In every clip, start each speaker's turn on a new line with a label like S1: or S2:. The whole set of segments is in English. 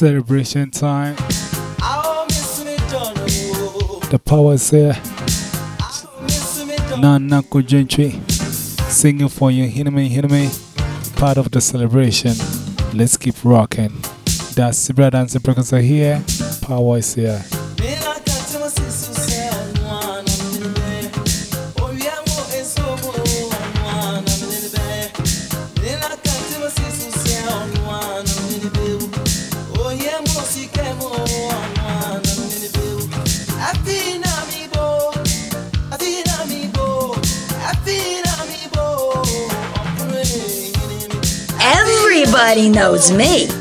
S1: Celebration time. The powers here. Nana Kujentry singing for you. Hear me, hear me. Part of the celebration. Let's keep rocking. That's and the precursor here. Power is here.
S2: Everybody knows me.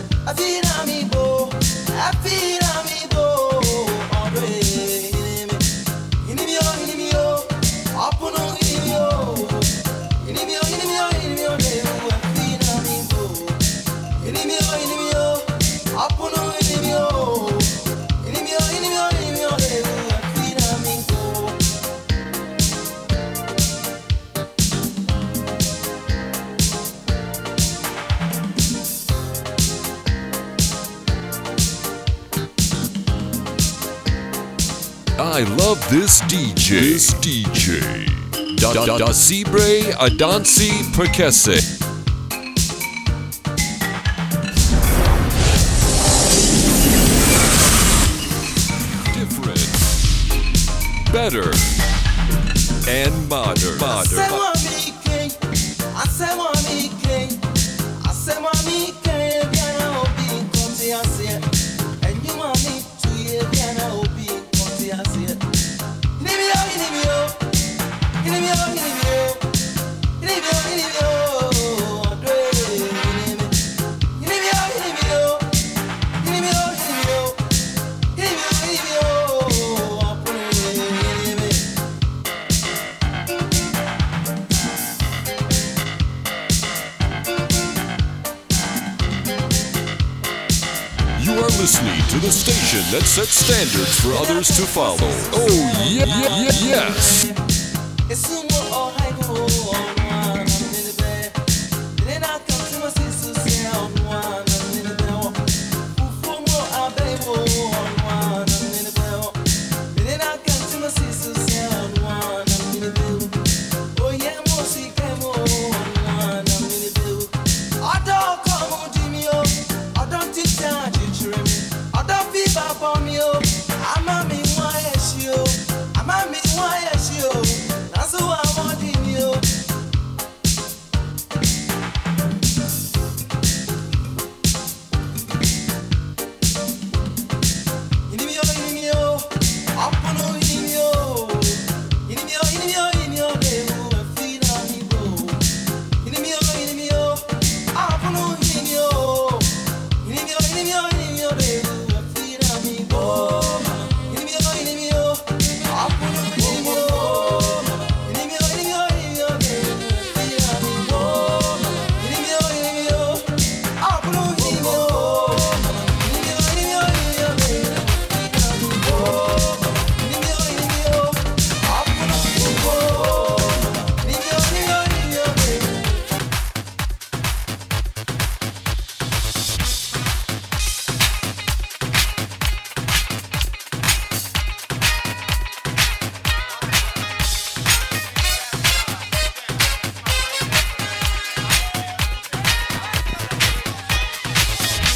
S3: I love this DJ. This DJ. Da da da Sibre Adansi Prekese. Different. Better. And modern. Modern. That sets standards for others to follow. Oh, yeah, yeah, yeah, yes.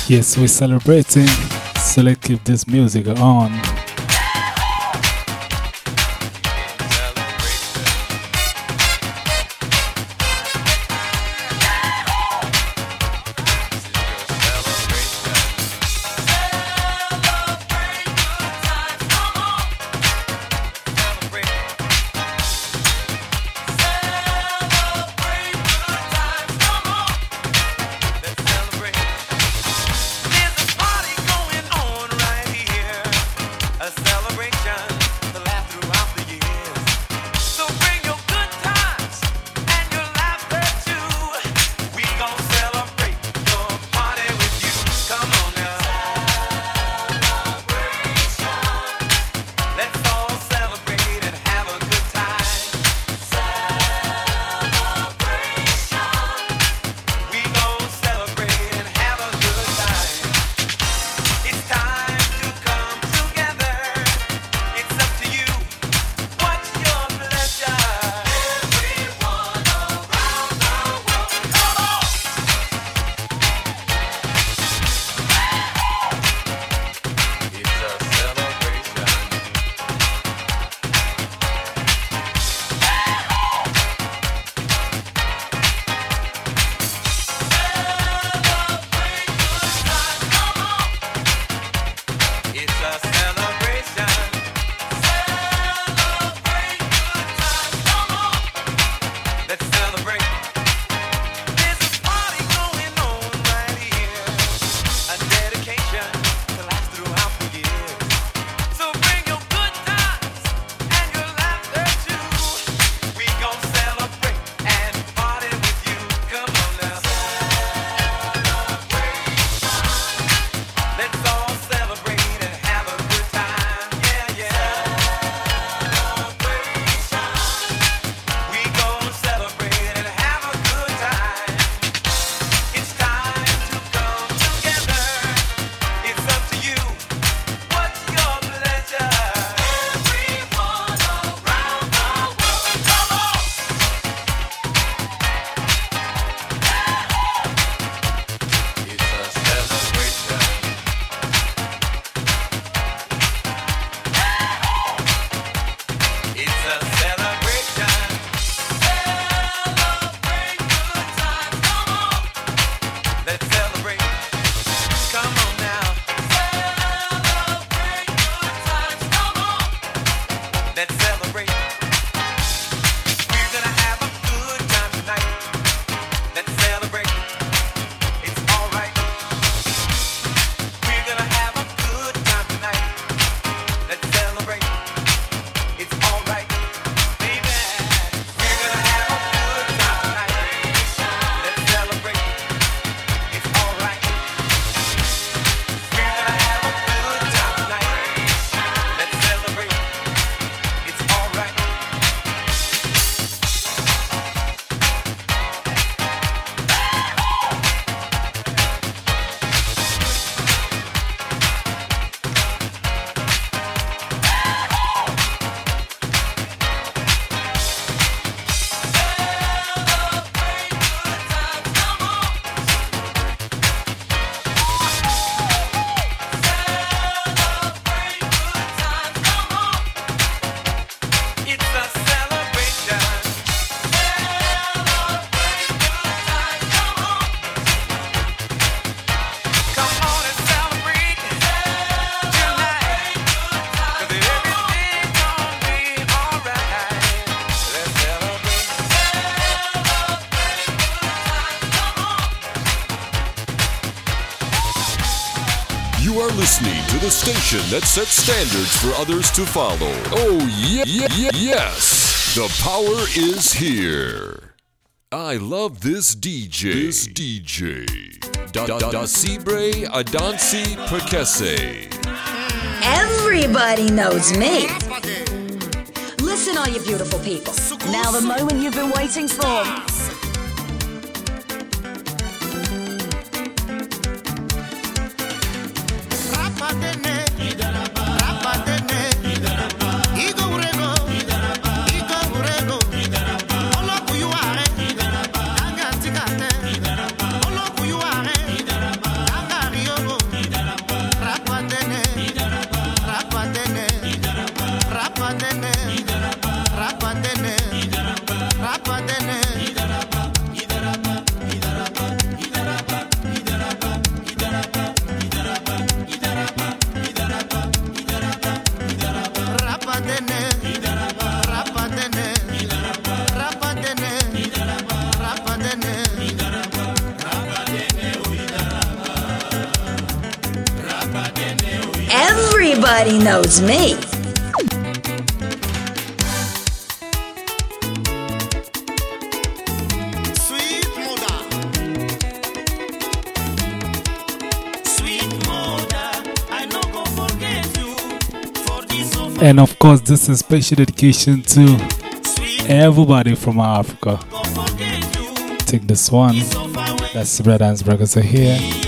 S1: Yes, we're celebrating. So let's keep this music on.
S4: Station that sets standards for others to follow. Oh, yeah, yeah, yeah, yes. The power is here. I love this DJ. This DJ. Da da da Sibre Adansi Prekese.
S2: Everybody knows me. Listen, all you beautiful people. Now, the moment you've been waiting for.
S5: For this of
S1: And of course, this is special dedication to everybody from Africa.
S5: go forget you
S1: Take this one.
S5: so far.
S1: That's Brad Dance Breakers are here.
S2: Here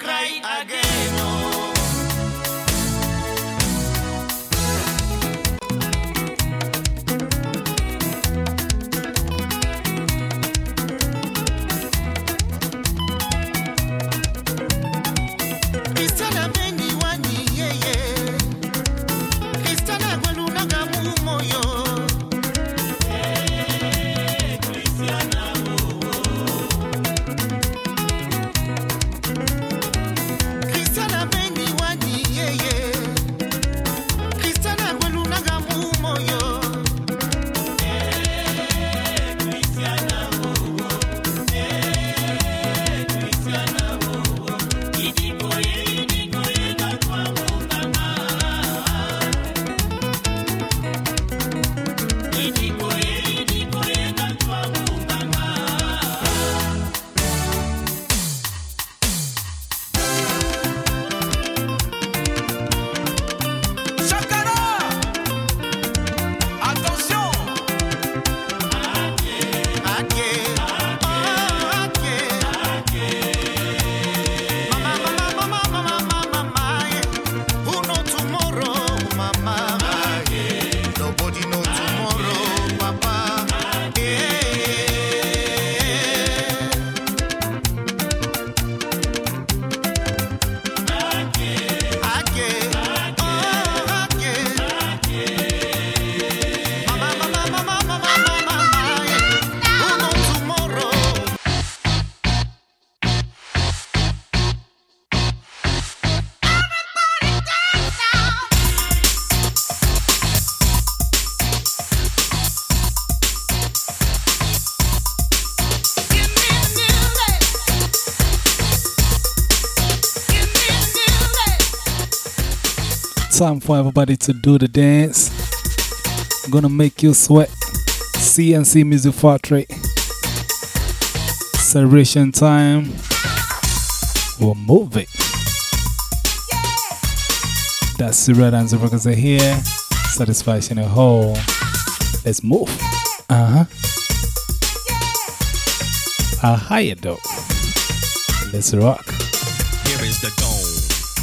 S5: cry again.
S1: Time for everybody to do the dance. I'm Gonna make you sweat. C+C Music Factory. Celebration time. We'll move it. That's the red and the records are here. Satisfaction at whole. Let's move. Uh huh. A higher though. Let's rock.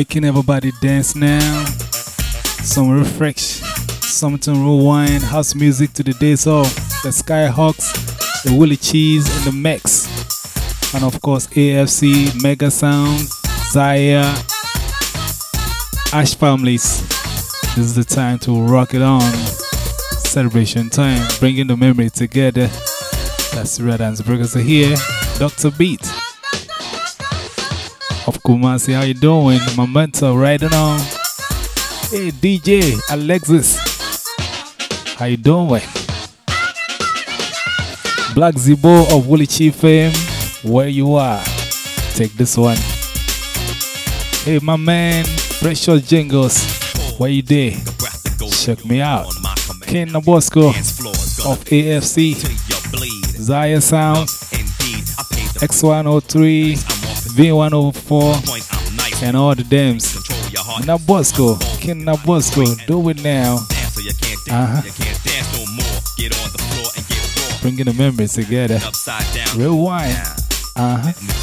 S1: Making everybody dance now. Some refresh, something rewind, house music to the days of the Skyhawks, the Willie Cheese, and the Mex. And of course, AFC, Mega Sound, Zaya, Ash families. This is the time to rock it on. Celebration time, bringing the memory together. That's Red Hands are here. Dr. Beat of Kumasi. How you doing? My mentor riding on. Hey DJ Alexis. How you doing? Black Zibo of Chief fame. Where you are? Take this one. Hey my man, Precious Jingles. Where you there? Check me out. Ken Nabosco of AFC. Zaya Sound. X103. V104 and all the dams. Nabosco, Ken Nabosco, do it now. Uh-huh. Bringing the memories together. Rewind. Uh-huh.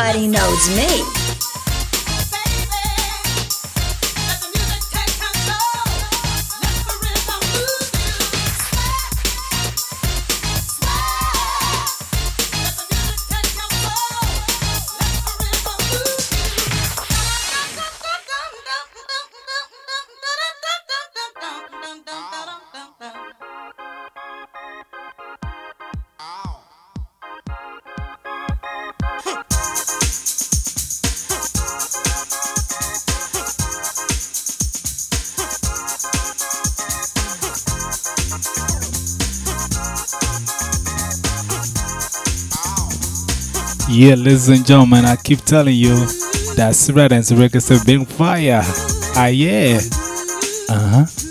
S2: Everybody knows me.
S1: Yeah, ladies and gentlemen, I keep telling you that Red and Records have been fire. Ah, yeah. Uh huh.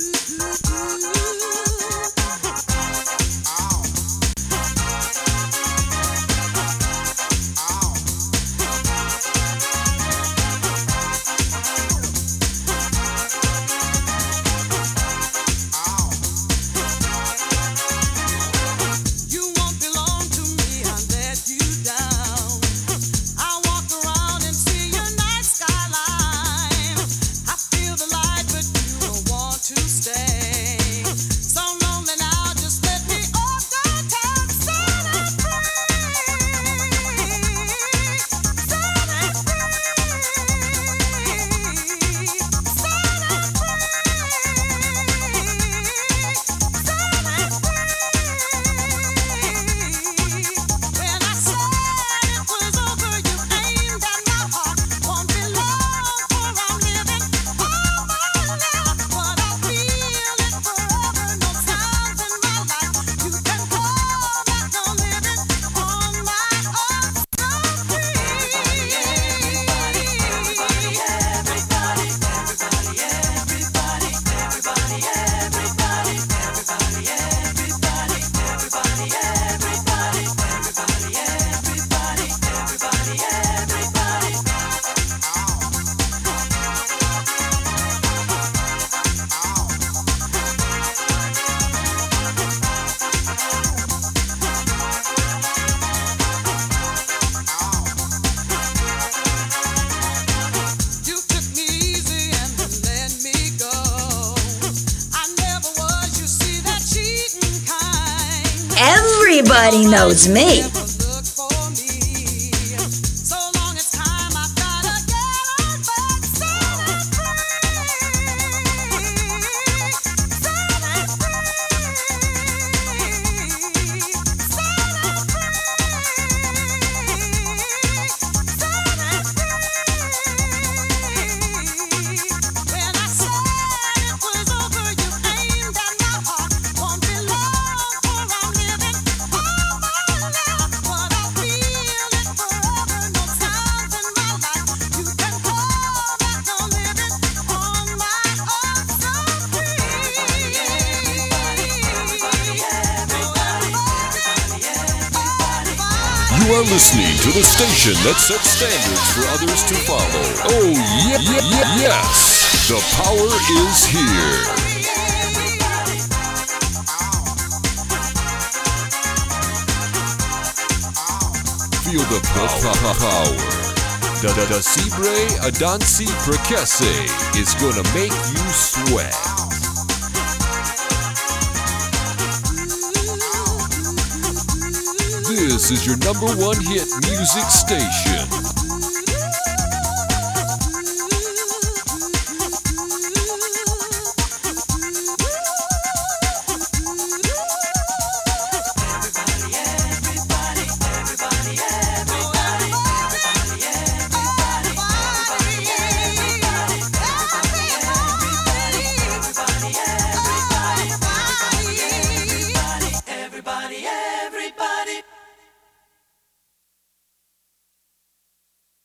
S2: Everybody knows me.
S4: Are listening to the station that sets standards for others to follow. Oh, yeah, yeah, yeah, yes. The power is here. Feel the power. The, the, the Cibre Adansi Prekese is gonna make you sweat. This is your number one hit music station.